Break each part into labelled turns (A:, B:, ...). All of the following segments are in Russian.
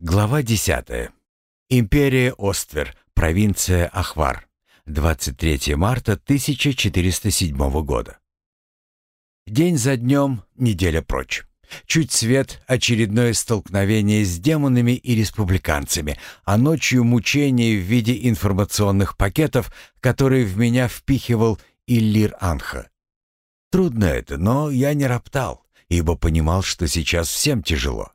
A: Глава 10. Империя Оствер, провинция Ахвар. 23 марта 1407 года. День за днем, неделя прочь. Чуть свет, очередное столкновение с демонами и республиканцами, а ночью мучение в виде информационных пакетов, которые в меня впихивал Иллир Анха. Трудно это, но я не роптал, ибо понимал, что сейчас всем тяжело.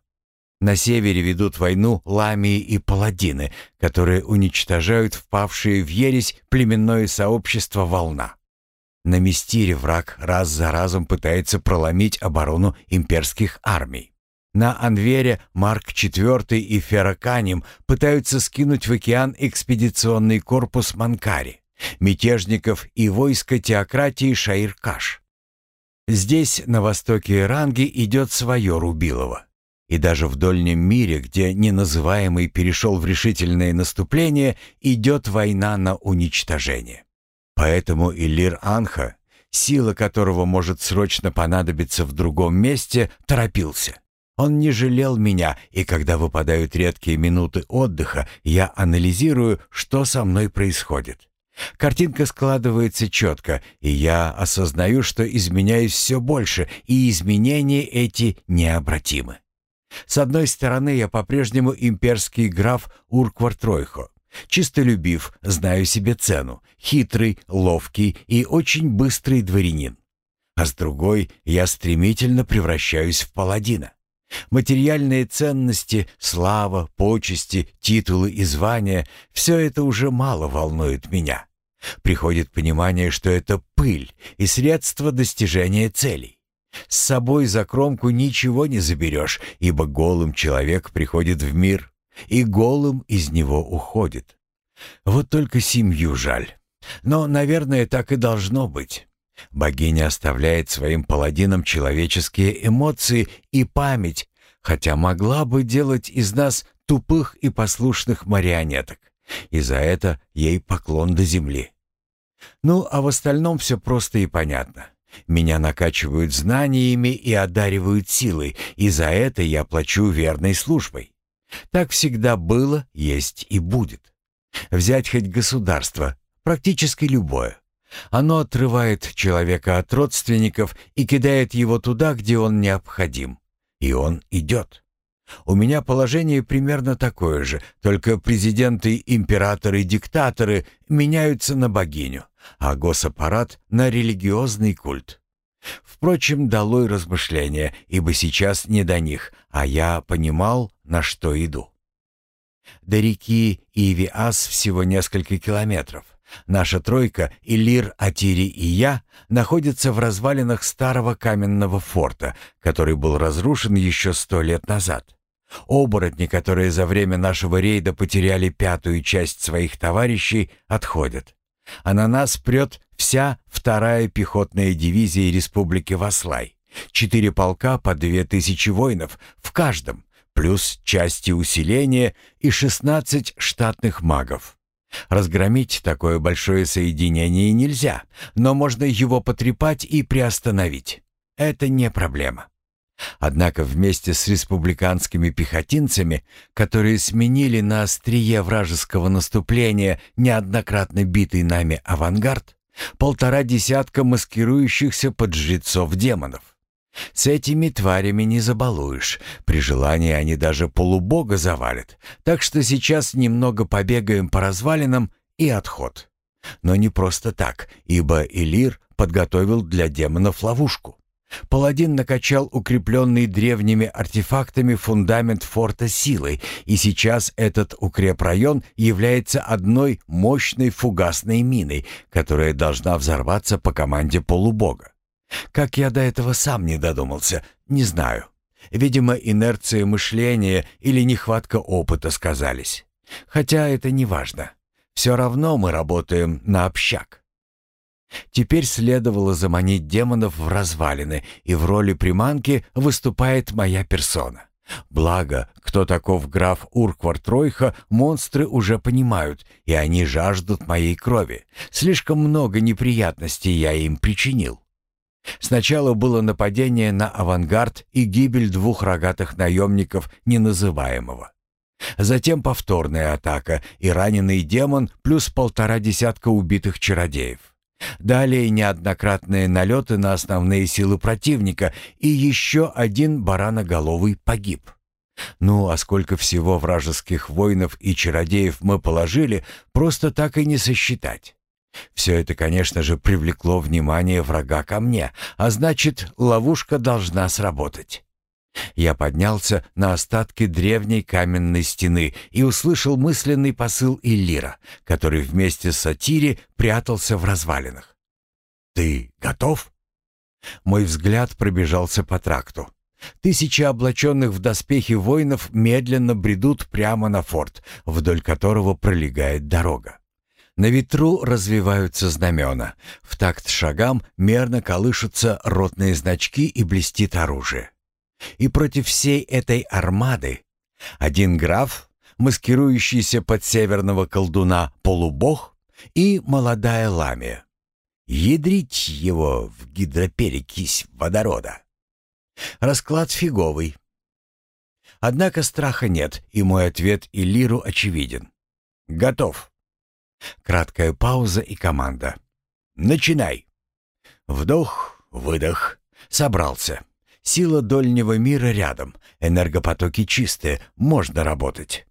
A: На севере ведут войну ламии и паладины, которые уничтожают впавшие в ересь племенное сообщество «Волна». На Мистире враг раз за разом пытается проломить оборону имперских армий. На Анвере Марк IV и Ферраканим пытаются скинуть в океан экспедиционный корпус Манкари, мятежников и войско теократии Шаиркаш. Здесь, на востоке Иранги, идет свое Рубилово. И даже в дольнем мире, где неназываемый перешел в решительное наступление, идет война на уничтожение. Поэтому Иллир Анха, сила которого может срочно понадобиться в другом месте, торопился. Он не жалел меня, и когда выпадают редкие минуты отдыха, я анализирую, что со мной происходит. Картинка складывается четко, и я осознаю, что изменяюсь все больше, и изменения эти необратимы. С одной стороны, я по-прежнему имперский граф Урквар Тройхо. Чистолюбив, знаю себе цену, хитрый, ловкий и очень быстрый дворянин. А с другой, я стремительно превращаюсь в паладина. Материальные ценности, слава, почести, титулы и звания — все это уже мало волнует меня. Приходит понимание, что это пыль и средство достижения целей. С собой за кромку ничего не заберешь, ибо голым человек приходит в мир, и голым из него уходит. Вот только семью жаль. Но, наверное, так и должно быть. Богиня оставляет своим паладинам человеческие эмоции и память, хотя могла бы делать из нас тупых и послушных марионеток. И за это ей поклон до земли. Ну, а в остальном все просто и понятно. Меня накачивают знаниями и одаривают силой, и за это я плачу верной службой. Так всегда было, есть и будет. Взять хоть государство, практически любое. Оно отрывает человека от родственников и кидает его туда, где он необходим. И он идет. У меня положение примерно такое же, только президенты, императоры, диктаторы меняются на богиню а госаппарат на религиозный культ. Впрочем, долой размышления, ибо сейчас не до них, а я понимал, на что иду. До реки Ивиас всего несколько километров. Наша тройка, Илир, Атири и я, находятся в развалинах старого каменного форта, который был разрушен еще сто лет назад. Оборотни, которые за время нашего рейда потеряли пятую часть своих товарищей, отходят а на нас прет вся вторая пехотная дивизия Республики Васлай. Четыре полка по две тысячи воинов в каждом, плюс части усиления и шестнадцать штатных магов. Разгромить такое большое соединение нельзя, но можно его потрепать и приостановить. Это не проблема. Однако вместе с республиканскими пехотинцами, которые сменили на острие вражеского наступления неоднократно битый нами авангард, полтора десятка маскирующихся под жрецов демонов. С этими тварями не забалуешь. При желании они даже полубога завалят. Так что сейчас немного побегаем по развалинам и отход. Но не просто так, ибо Элир подготовил для демонов ловушку. Паладин накачал укрепленный древними артефактами фундамент форта силой, и сейчас этот укрепрайон является одной мощной фугасной миной, которая должна взорваться по команде полубога. Как я до этого сам не додумался, не знаю. Видимо, инерция мышления или нехватка опыта сказались. Хотя это не важно. Все равно мы работаем на общак. Теперь следовало заманить демонов в развалины, и в роли приманки выступает моя персона. Благо, кто таков граф Урквар Тройха, монстры уже понимают, и они жаждут моей крови. Слишком много неприятностей я им причинил. Сначала было нападение на авангард и гибель двух рогатых наемников неназываемого. Затем повторная атака и раненый демон плюс полтора десятка убитых чародеев. Далее неоднократные налеты на основные силы противника и еще один бараноголовый погиб. Ну, а сколько всего вражеских воинов и чародеев мы положили, просто так и не сосчитать. Все это, конечно же, привлекло внимание врага ко мне, а значит, ловушка должна сработать. Я поднялся на остатки древней каменной стены и услышал мысленный посыл Иллира, который вместе с Сатири прятался в развалинах. «Ты готов?» Мой взгляд пробежался по тракту. Тысячи облаченных в доспехи воинов медленно бредут прямо на форт, вдоль которого пролегает дорога. На ветру развиваются знамена. В такт шагам мерно колышутся ротные значки и блестит оружие. И против всей этой армады один граф, маскирующийся под северного колдуна полубог, и молодая ламия. Ядрить его в гидроперекись водорода. Расклад фиговый. Однако страха нет, и мой ответ Илиру очевиден. Готов. Краткая пауза и команда. Начинай. Вдох, выдох. Собрался. Сила дольнего мира рядом. Энергопотоки чистые, можно работать.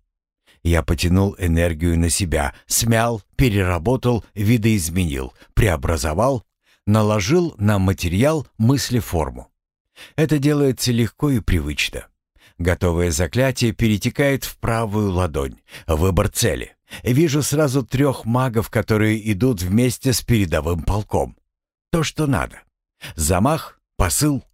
A: Я потянул энергию на себя, смял, переработал, видоизменил, преобразовал, наложил на материал мысли-форму. Это делается легко и привычно. Готовое заклятие перетекает в правую ладонь. Выбор цели. Вижу сразу трех магов, которые идут вместе с передовым полком. То, что надо. Замах, посыл.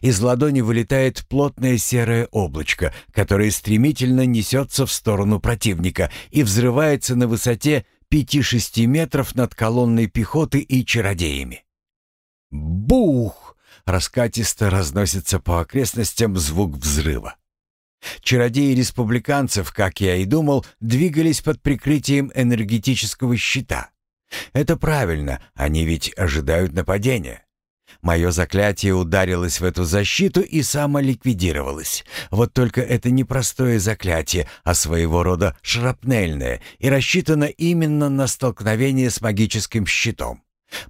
A: Из ладони вылетает плотное серое облачко, которое стремительно несется в сторону противника и взрывается на высоте 5-6 метров над колонной пехоты и чародеями. Бух! раскатисто разносится по окрестностям звук взрыва. Чародеи республиканцев, как я и думал, двигались под прикрытием энергетического щита. Это правильно, они ведь ожидают нападения. Мое заклятие ударилось в эту защиту и самоликвидировалось. Вот только это не простое заклятие, а своего рода шрапнельное и рассчитано именно на столкновение с магическим щитом.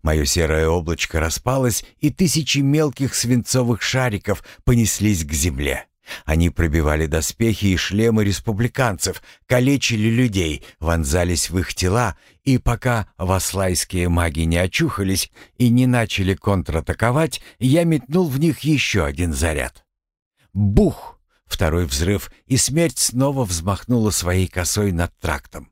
A: Мое серое облачко распалось, и тысячи мелких свинцовых шариков понеслись к земле. Они пробивали доспехи и шлемы республиканцев, калечили людей, вонзались в их тела, и пока васлайские маги не очухались и не начали контратаковать, я метнул в них еще один заряд. Бух! Второй взрыв, и смерть снова взмахнула своей косой над трактом.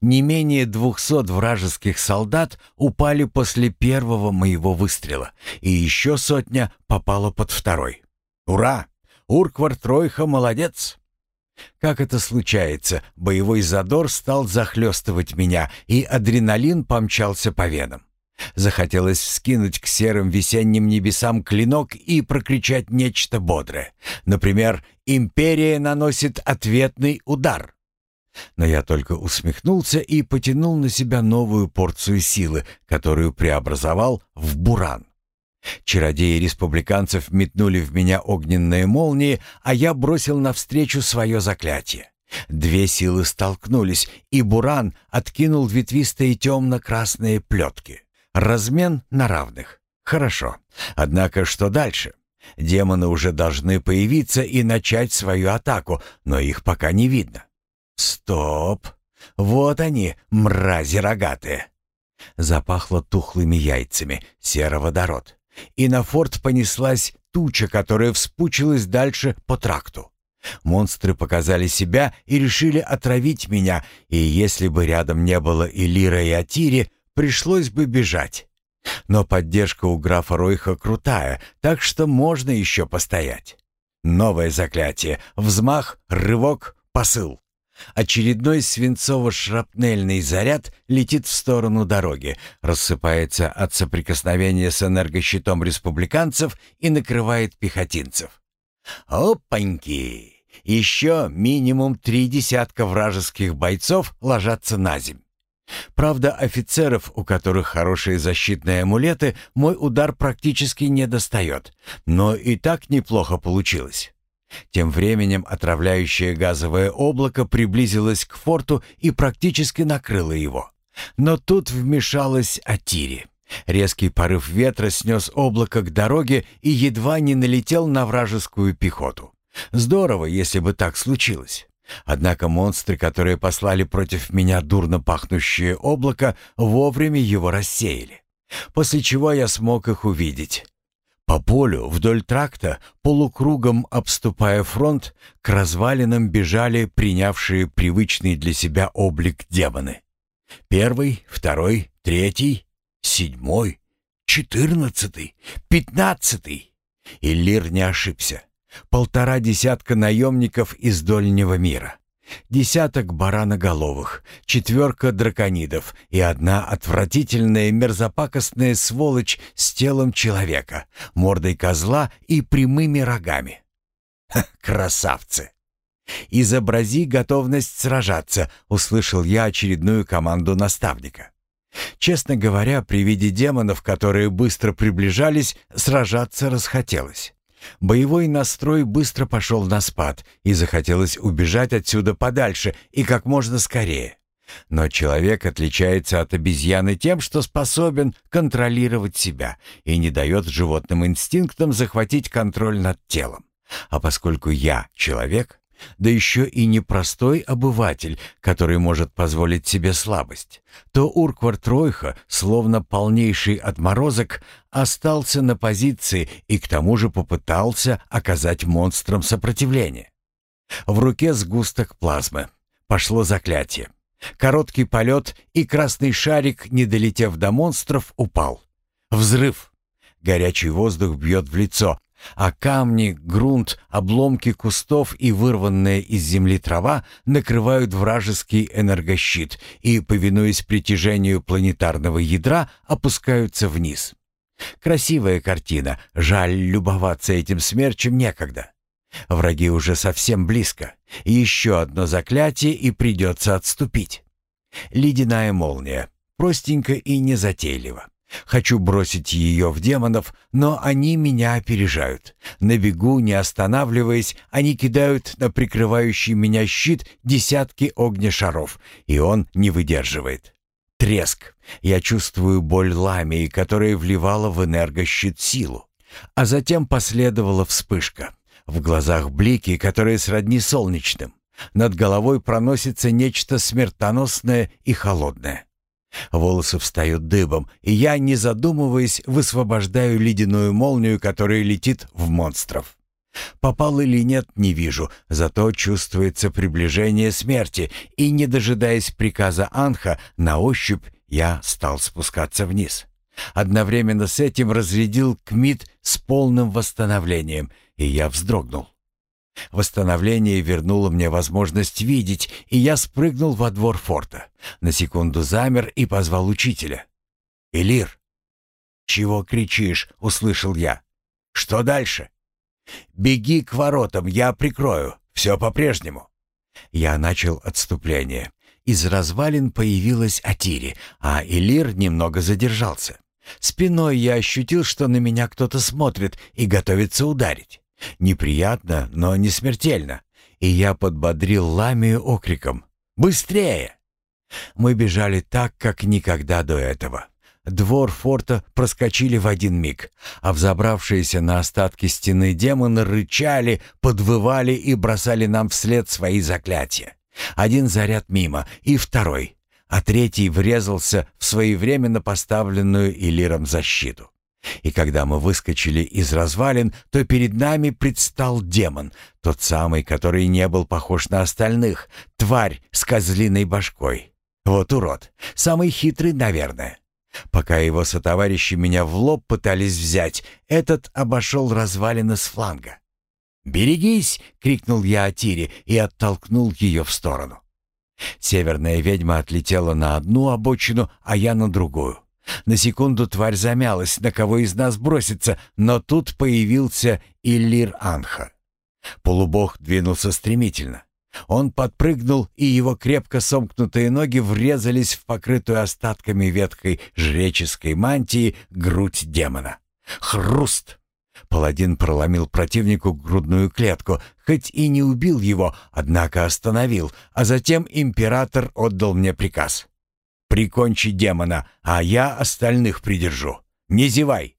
A: Не менее двухсот вражеских солдат упали после первого моего выстрела, и еще сотня попала под второй. Ура! Урквар Тройха молодец! Как это случается, боевой задор стал захлестывать меня, и адреналин помчался по венам. Захотелось вскинуть к серым весенним небесам клинок и прокричать нечто бодрое. Например, «Империя наносит ответный удар». Но я только усмехнулся и потянул на себя новую порцию силы, которую преобразовал в буран. Чародеи республиканцев метнули в меня огненные молнии, а я бросил навстречу свое заклятие. Две силы столкнулись, и буран откинул ветвистые темно-красные плетки. Размен на равных. Хорошо. Однако что дальше? Демоны уже должны появиться и начать свою атаку, но их пока не видно. Стоп! Вот они, мрази рогатые! Запахло тухлыми яйцами, сероводород. И на форт понеслась туча, которая вспучилась дальше по тракту. Монстры показали себя и решили отравить меня, и если бы рядом не было и Лира, и Атири, пришлось бы бежать. Но поддержка у графа Ройха крутая, так что можно еще постоять. Новое заклятие. Взмах, рывок, посыл. Очередной свинцово-шрапнельный заряд летит в сторону дороги, рассыпается от соприкосновения с энергощитом республиканцев и накрывает пехотинцев. Опаньки! Еще минимум три десятка вражеских бойцов ложатся на земь. Правда, офицеров, у которых хорошие защитные амулеты, мой удар практически не достает, но и так неплохо получилось. Тем временем отравляющее газовое облако приблизилось к форту и практически накрыло его. Но тут вмешалась Атири. Резкий порыв ветра снес облако к дороге и едва не налетел на вражескую пехоту. Здорово, если бы так случилось. Однако монстры, которые послали против меня дурно пахнущее облако, вовремя его рассеяли. После чего я смог их увидеть. По полю, вдоль тракта, полукругом обступая фронт, к развалинам бежали принявшие привычный для себя облик демоны. Первый, второй, третий, седьмой, четырнадцатый, пятнадцатый. И Лир не ошибся. Полтора десятка наемников из Дольнего мира. Десяток бараноголовых, четверка драконидов и одна отвратительная мерзопакостная сволочь с телом человека, мордой козла и прямыми рогами. Ха, красавцы! «Изобрази готовность сражаться», — услышал я очередную команду наставника. Честно говоря, при виде демонов, которые быстро приближались, сражаться расхотелось. Боевой настрой быстро пошел на спад, и захотелось убежать отсюда подальше и как можно скорее. Но человек отличается от обезьяны тем, что способен контролировать себя и не дает животным инстинктам захватить контроль над телом. А поскольку я человек, да еще и непростой обыватель, который может позволить себе слабость, то Урквар Тройха, словно полнейший отморозок, остался на позиции и к тому же попытался оказать монстрам сопротивление. В руке сгусток плазмы. Пошло заклятие. Короткий полет, и красный шарик, не долетев до монстров, упал. Взрыв. Горячий воздух бьет в лицо, а камни, грунт, обломки кустов и вырванная из земли трава накрывают вражеский энергощит и, повинуясь притяжению планетарного ядра, опускаются вниз. Красивая картина, жаль любоваться этим смерчем некогда. Враги уже совсем близко. Еще одно заклятие и придется отступить. Ледяная молния. Простенько и незатейливо. Хочу бросить ее в демонов, но они меня опережают. На бегу, не останавливаясь, они кидают на прикрывающий меня щит десятки огнешаров, и он не выдерживает. Треск. Я чувствую боль ламии, которая вливала в энергощит силу. А затем последовала вспышка. В глазах блики, которые сродни солнечным. Над головой проносится нечто смертоносное и холодное. Волосы встают дыбом, и я, не задумываясь, высвобождаю ледяную молнию, которая летит в монстров. Попал или нет, не вижу, зато чувствуется приближение смерти, и, не дожидаясь приказа Анха, на ощупь я стал спускаться вниз. Одновременно с этим разрядил Кмит с полным восстановлением, и я вздрогнул. Восстановление вернуло мне возможность видеть, и я спрыгнул во двор форта. На секунду замер и позвал учителя. «Элир!» «Чего кричишь?» — услышал я. «Что дальше?» «Беги к воротам, я прикрою. Все по-прежнему». Я начал отступление. Из развалин появилась Атири, а Элир немного задержался. Спиной я ощутил, что на меня кто-то смотрит и готовится ударить. Неприятно, но не смертельно. И я подбодрил Ламию окриком «Быстрее!». Мы бежали так, как никогда до этого. Двор форта проскочили в один миг, а взобравшиеся на остатки стены демоны рычали, подвывали и бросали нам вслед свои заклятия. Один заряд мимо, и второй, а третий врезался в своевременно поставленную Илиром защиту. И когда мы выскочили из развалин, то перед нами предстал демон, тот самый, который не был похож на остальных, тварь с козлиной башкой. Вот урод, самый хитрый, наверное. Пока его сотоварищи меня в лоб пытались взять, этот обошел развалины с фланга. «Берегись!» — крикнул я Атире и оттолкнул ее в сторону. Северная ведьма отлетела на одну обочину, а я на другую. На секунду тварь замялась, на кого из нас броситься, но тут появился Иллир Анха. Полубог двинулся стремительно. Он подпрыгнул, и его крепко сомкнутые ноги врезались в покрытую остатками ветхой жреческой мантии грудь демона. Хруст! Паладин проломил противнику грудную клетку, хоть и не убил его, однако остановил, а затем император отдал мне приказ. «Прикончи демона, а я остальных придержу. Не зевай!»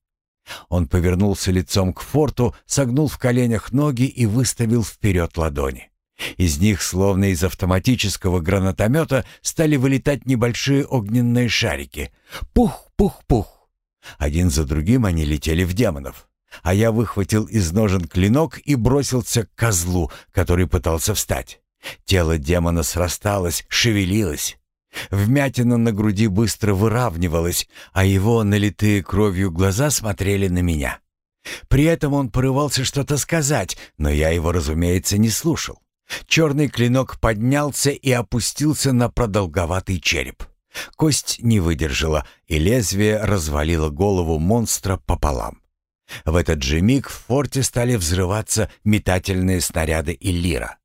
A: Он повернулся лицом к форту, согнул в коленях ноги и выставил вперед ладони. Из них, словно из автоматического гранатомета, стали вылетать небольшие огненные шарики. Пух, пух, пух. Один за другим они летели в демонов. А я выхватил из ножен клинок и бросился к козлу, который пытался встать. Тело демона срасталось, шевелилось. Вмятина на груди быстро выравнивалась, а его налитые кровью глаза смотрели на меня. При этом он порывался что-то сказать, но я его, разумеется, не слушал. Черный клинок поднялся и опустился на продолговатый череп. Кость не выдержала, и лезвие развалило голову монстра пополам. В этот же миг в форте стали взрываться метательные снаряды Иллира.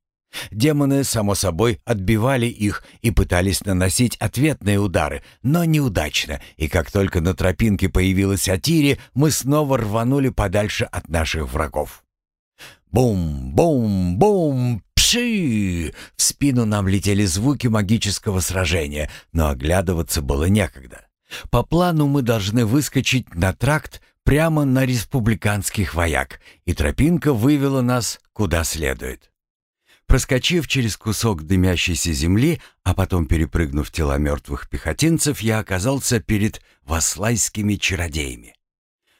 A: Демоны, само собой, отбивали их и пытались наносить ответные удары, но неудачно, и как только на тропинке появилась Атири, мы снова рванули подальше от наших врагов. Бум-бум-бум! Пши! В спину нам летели звуки магического сражения, но оглядываться было некогда. По плану мы должны выскочить на тракт прямо на республиканских вояк, и тропинка вывела нас куда следует. Проскочив через кусок дымящейся земли, а потом перепрыгнув тела мертвых пехотинцев, я оказался перед васлайскими чародеями.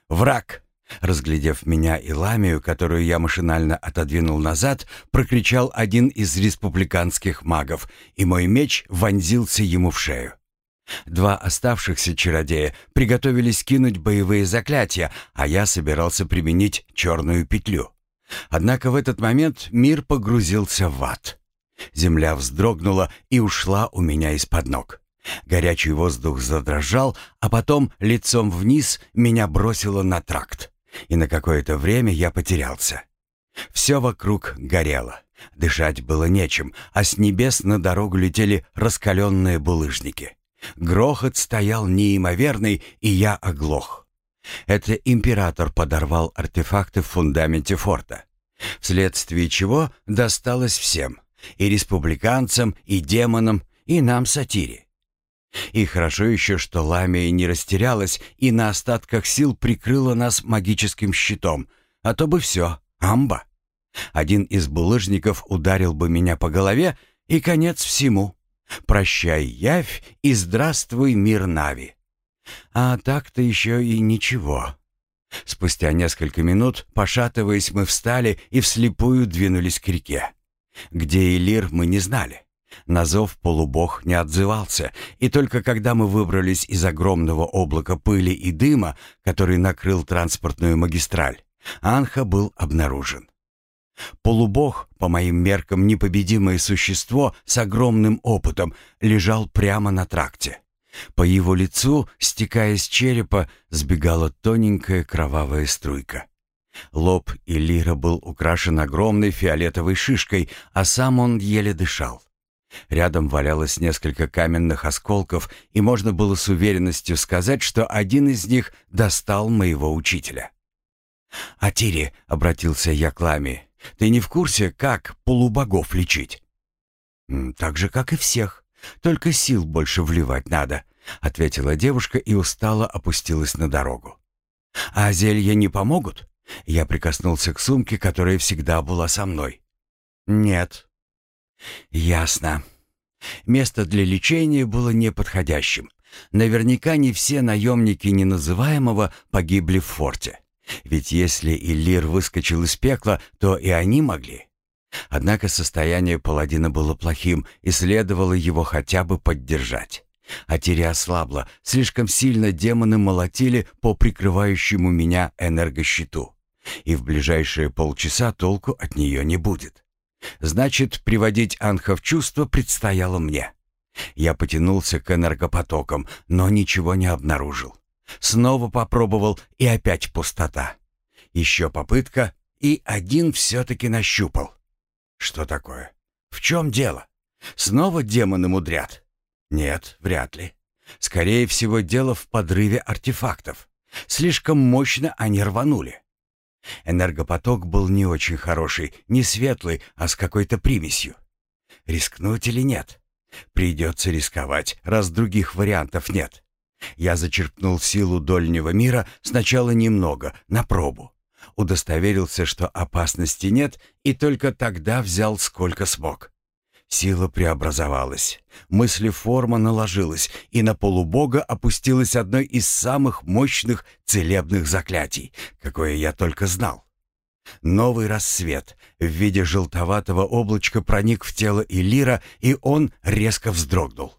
A: «Враг!» Разглядев меня и ламию, которую я машинально отодвинул назад, прокричал один из республиканских магов, и мой меч вонзился ему в шею. Два оставшихся чародея приготовились кинуть боевые заклятия, а я собирался применить черную петлю. Однако в этот момент мир погрузился в ад. Земля вздрогнула и ушла у меня из-под ног. Горячий воздух задрожал, а потом лицом вниз меня бросило на тракт и на какое-то время я потерялся. Все вокруг горело. Дышать было нечем, а с небес на дорогу летели раскаленные булыжники. Грохот стоял неимоверный, и я оглох. Это император подорвал артефакты в фундаменте форта. Вследствие чего досталось всем. И республиканцам, и демонам, и нам сатире. И хорошо еще, что Ламия не растерялась и на остатках сил прикрыла нас магическим щитом, а то бы все, амба. Один из булыжников ударил бы меня по голове, и конец всему. Прощай, явь, и здравствуй, мир Нави. А так-то еще и ничего. Спустя несколько минут, пошатываясь, мы встали и вслепую двинулись к реке. Где Элир, мы не знали. На зов полубог не отзывался, и только когда мы выбрались из огромного облака пыли и дыма, который накрыл транспортную магистраль, Анха был обнаружен. Полубог, по моим меркам непобедимое существо с огромным опытом, лежал прямо на тракте. По его лицу, стекая с черепа, сбегала тоненькая кровавая струйка. Лоб Илира был украшен огромной фиолетовой шишкой, а сам он еле дышал. Рядом валялось несколько каменных осколков, и можно было с уверенностью сказать, что один из них достал моего учителя. «Атири», — обратился я к Ламе, — «ты не в курсе, как полубогов лечить?» «Так же, как и всех. Только сил больше вливать надо», — ответила девушка и устало опустилась на дорогу. «А зелья не помогут?» Я прикоснулся к сумке, которая всегда была со мной. «Нет», Ясно. Место для лечения было неподходящим. Наверняка не все наемники неназываемого погибли в форте. Ведь если Иллир выскочил из пекла, то и они могли. Однако состояние паладина было плохим, и следовало его хотя бы поддержать. А теря ослабла, слишком сильно демоны молотили по прикрывающему меня энергощиту. И в ближайшие полчаса толку от нее не будет. Значит, приводить Анха в чувство предстояло мне. Я потянулся к энергопотокам, но ничего не обнаружил. Снова попробовал, и опять пустота. Еще попытка, и один все-таки нащупал. Что такое? В чем дело? Снова демоны мудрят? Нет, вряд ли. Скорее всего, дело в подрыве артефактов. Слишком мощно они рванули. Энергопоток был не очень хороший, не светлый, а с какой-то примесью. Рискнуть или нет? Придется рисковать, раз других вариантов нет. Я зачерпнул силу дольнего мира сначала немного, на пробу. Удостоверился, что опасности нет, и только тогда взял сколько смог. Сила преобразовалась. Мыслеформа наложилась, и на полубога опустилось одно из самых мощных целебных заклятий, какое я только знал. Новый рассвет в виде желтоватого облачка проник в тело Илира, и он резко вздрогнул.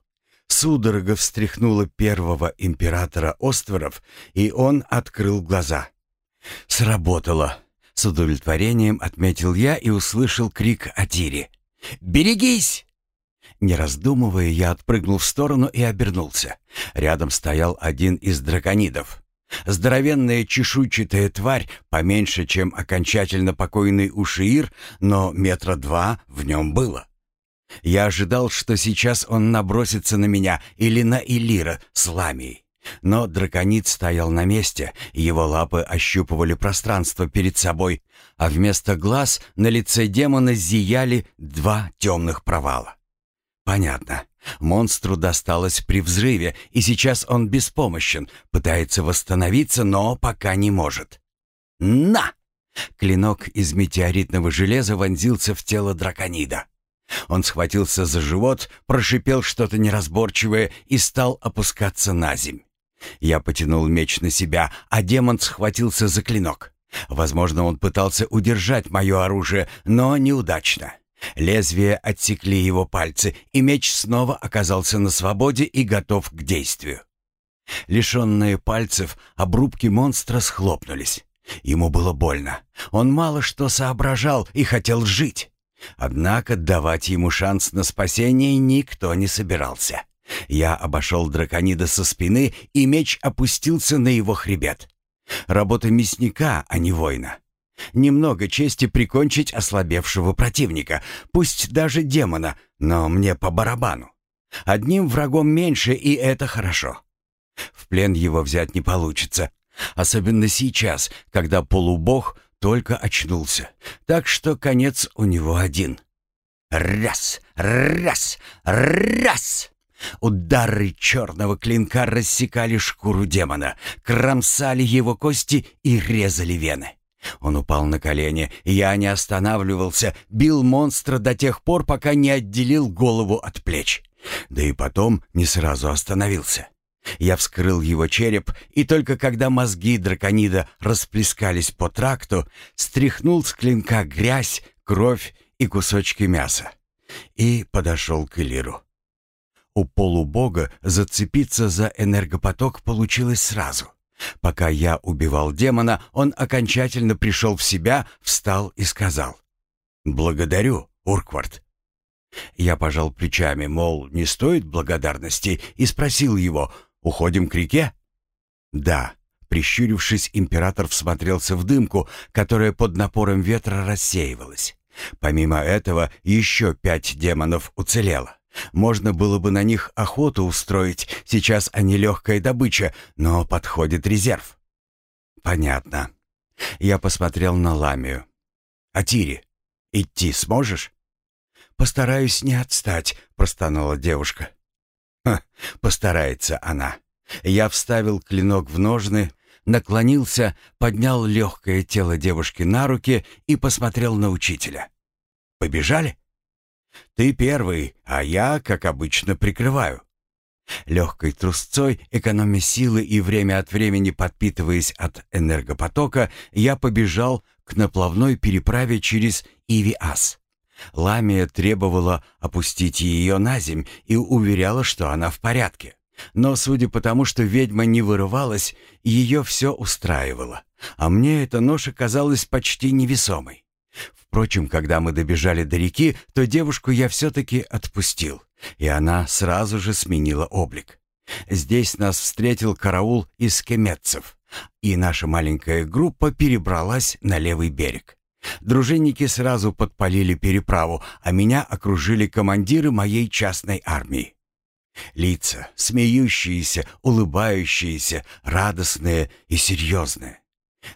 A: Судорога встряхнула первого императора Остворов, и он открыл глаза. «Сработало!» — с удовлетворением отметил я и услышал крик Атири. «Берегись!» Не раздумывая, я отпрыгнул в сторону и обернулся. Рядом стоял один из драконидов. Здоровенная чешуйчатая тварь, поменьше, чем окончательно покойный Ушиир, но метра два в нем было. Я ожидал, что сейчас он набросится на меня или на Илира с ламией. Но драконит стоял на месте, его лапы ощупывали пространство перед собой, а вместо глаз на лице демона зияли два темных провала. Понятно. Монстру досталось при взрыве, и сейчас он беспомощен, пытается восстановиться, но пока не может. «На!» Клинок из метеоритного железа вонзился в тело драконида. Он схватился за живот, прошипел что-то неразборчивое и стал опускаться на земь. Я потянул меч на себя, а демон схватился за клинок. Возможно, он пытался удержать мое оружие, но неудачно. Лезвие отсекли его пальцы, и меч снова оказался на свободе и готов к действию. Лишенные пальцев, обрубки монстра схлопнулись. Ему было больно. Он мало что соображал и хотел жить. Однако давать ему шанс на спасение никто не собирался. Я обошел драконида со спины, и меч опустился на его хребет. Работа мясника, а не воина. Немного чести прикончить ослабевшего противника, пусть даже демона, но мне по барабану. Одним врагом меньше, и это хорошо. В плен его взять не получится, особенно сейчас, когда полубог только очнулся. Так что конец у него один. Раз, раз, раз! Удары черного клинка рассекали шкуру демона, кромсали его кости и резали вены. Он упал на колени, я не останавливался, бил монстра до тех пор, пока не отделил голову от плеч. Да и потом не сразу остановился. Я вскрыл его череп, и только когда мозги драконида расплескались по тракту, стряхнул с клинка грязь, кровь и кусочки мяса. И подошел к Элиру. У полубога зацепиться за энергопоток получилось сразу. Пока я убивал демона, он окончательно пришел в себя, встал и сказал. «Благодарю, Урквард». Я пожал плечами, мол, не стоит благодарности, и спросил его, «Уходим к реке?» «Да». Прищурившись, император всмотрелся в дымку, которая под напором ветра рассеивалась. Помимо этого, еще пять демонов уцелело. Можно было бы на них охоту устроить, сейчас они легкая добыча, но подходит резерв. Понятно. Я посмотрел на Ламию. «Атири, идти сможешь?» «Постараюсь не отстать», — простонала девушка. «Ха, постарается она». Я вставил клинок в ножны, наклонился, поднял легкое тело девушки на руки и посмотрел на учителя. «Побежали?» Ты первый, а я, как обычно, прикрываю. Легкой трусцой, экономя силы и время от времени подпитываясь от энергопотока, я побежал к наплавной переправе через Ивиас. Ламия требовала опустить ее на земь и уверяла, что она в порядке. Но, судя по тому, что ведьма не вырывалась, ее все устраивало. А мне эта ноша казалась почти невесомой. Впрочем, когда мы добежали до реки, то девушку я все-таки отпустил, и она сразу же сменила облик. Здесь нас встретил караул из кеметцев, и наша маленькая группа перебралась на левый берег. Дружинники сразу подпалили переправу, а меня окружили командиры моей частной армии. Лица, смеющиеся, улыбающиеся, радостные и серьезные.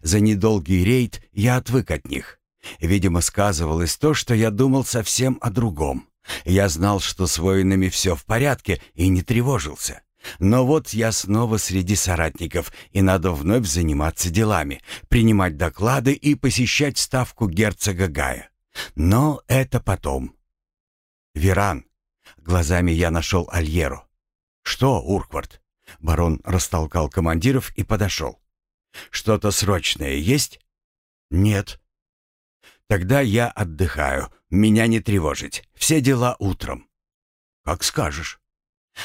A: За недолгий рейд я отвык от них. Видимо, сказывалось то, что я думал совсем о другом. Я знал, что с воинами все в порядке и не тревожился. Но вот я снова среди соратников, и надо вновь заниматься делами, принимать доклады и посещать ставку герцога Гая. Но это потом. Веран. Глазами я нашел Альеру. «Что, Урквард?» Барон растолкал командиров и подошел. «Что-то срочное есть?» «Нет». «Тогда я отдыхаю. Меня не тревожить. Все дела утром». «Как скажешь».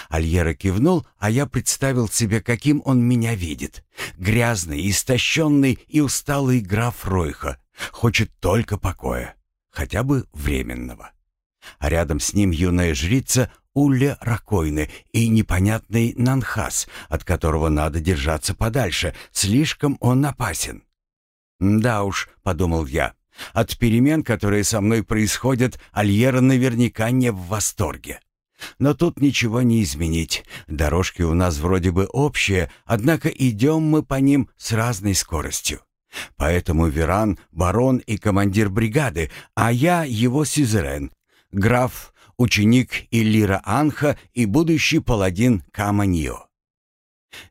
A: Альера кивнул, а я представил себе, каким он меня видит. Грязный, истощенный и усталый граф Ройха. Хочет только покоя, хотя бы временного. А рядом с ним юная жрица Улле Ракойны и непонятный Нанхас, от которого надо держаться подальше, слишком он опасен. «Да уж», — подумал я, — «от перемен, которые со мной происходят, Альера наверняка не в восторге». Но тут ничего не изменить. Дорожки у нас вроде бы общие, однако идем мы по ним с разной скоростью. Поэтому Веран — барон и командир бригады, а я его сюзерен, граф, ученик Иллира Анха и будущий паладин Каманьо.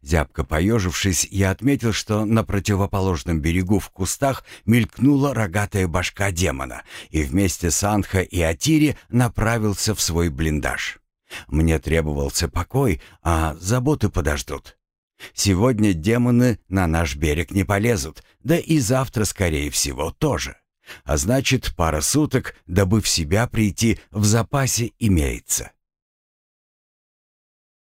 A: Зябко поежившись, я отметил, что на противоположном берегу в кустах мелькнула рогатая башка демона, и вместе с Анха и Атири направился в свой блиндаж. Мне требовался покой, а заботы подождут. Сегодня демоны на наш берег не полезут, да и завтра, скорее всего, тоже. А значит, пара суток, дабы в себя прийти, в запасе имеется.